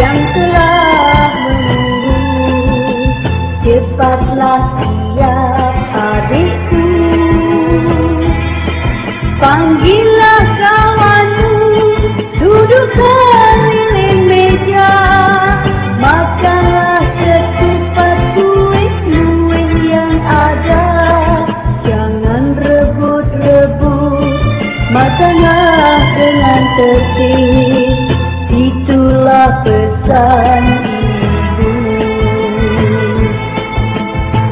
yang telah menunggu. Cepatlah tiap adikku. panggillah kawanmu duduklah keliling meja. Makanlah secepat kue-kue yang ada. Jangan rebut-rebut makanlah dengan tertib itulah pesan ibu.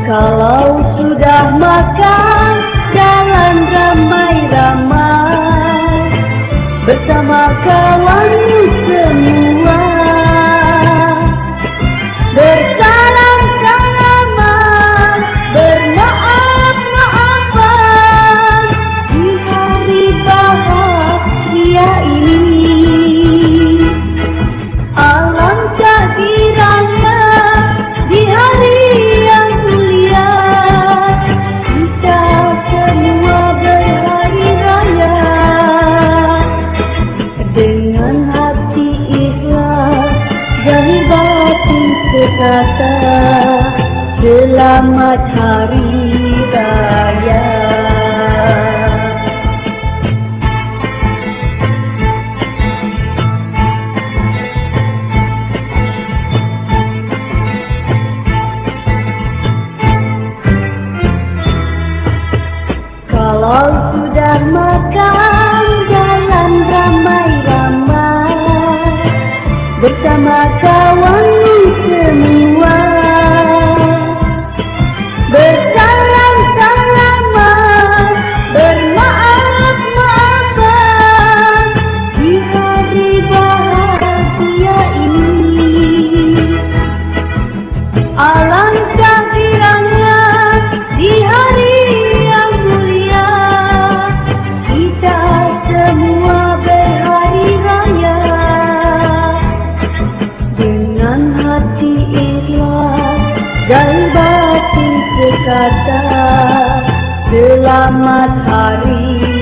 Kalau sudah makan jalan ramai-ramai. Bersama kawan semua. Bersalam Dengan hati ikhlas Zahir batin sekata Selamat Hari Raya. Kalau sudah Bersama kawan ikhlas dan batin sekata selamat hari raya.